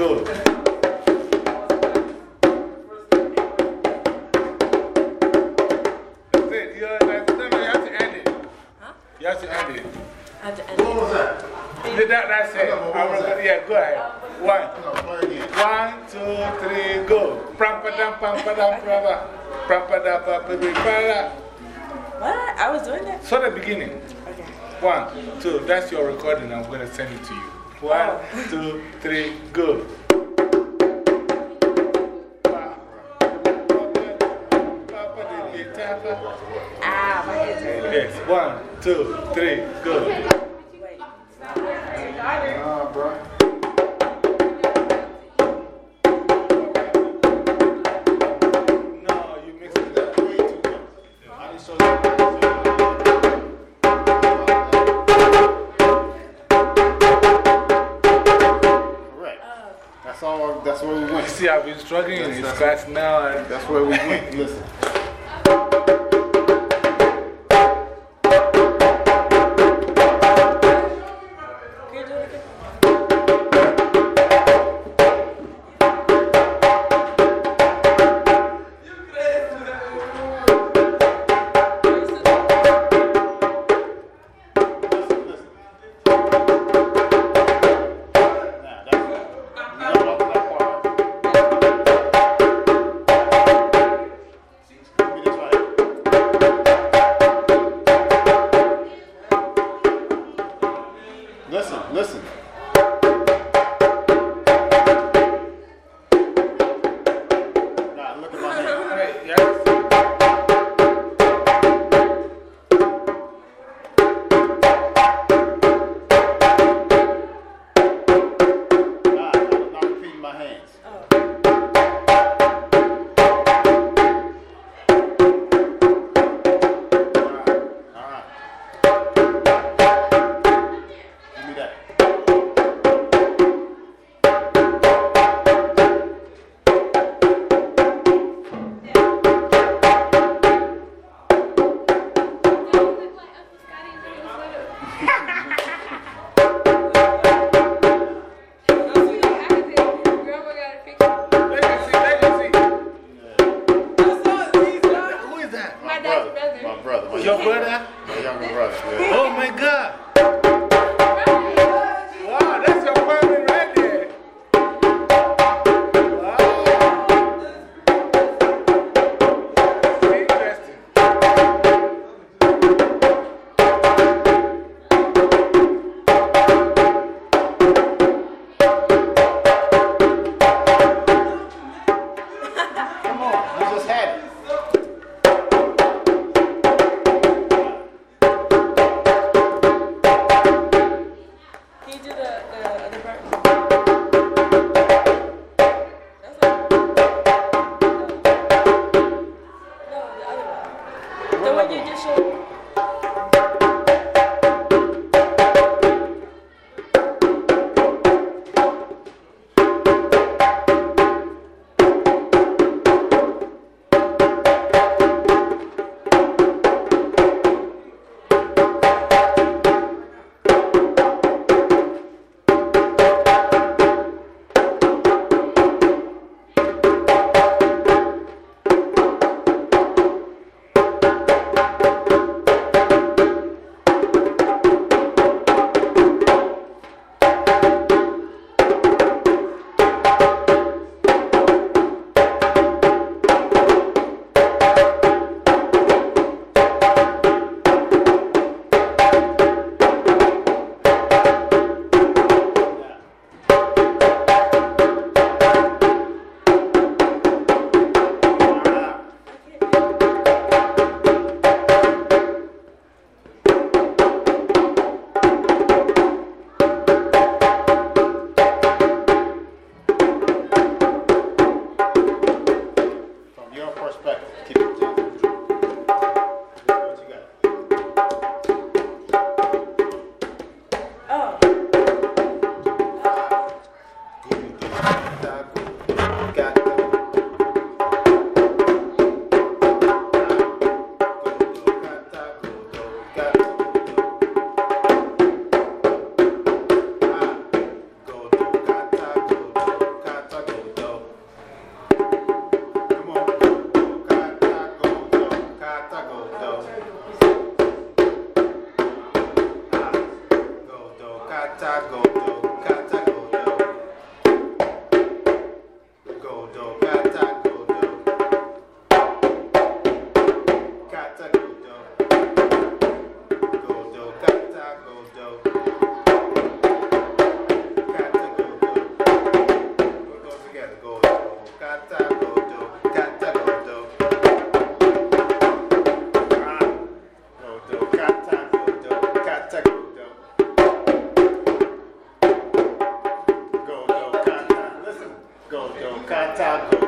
go. That's it. You have to end it. You have to end it. I have to end What was that? Yeah, that, that's it. what I'm was gonna- that? Yeah, go ahead. Um, One. No, play again. One, two, three, go. Prampadam, pampadam, prava. Prampadam, pampadam, prava. What? I was doing that? So the beginning. Okay. One, two, that's your recording. I'm going to send it to you. One, two, three, go. Ah, my head's. Yes, one, two, three, go. You see, I've been struggling in That's- this class now. And That's where we went. Listen. Younger brother. Yeah. Oh my God. Go,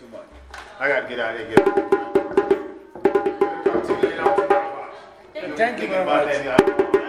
too much. I gotta get out of here. Thank you very much.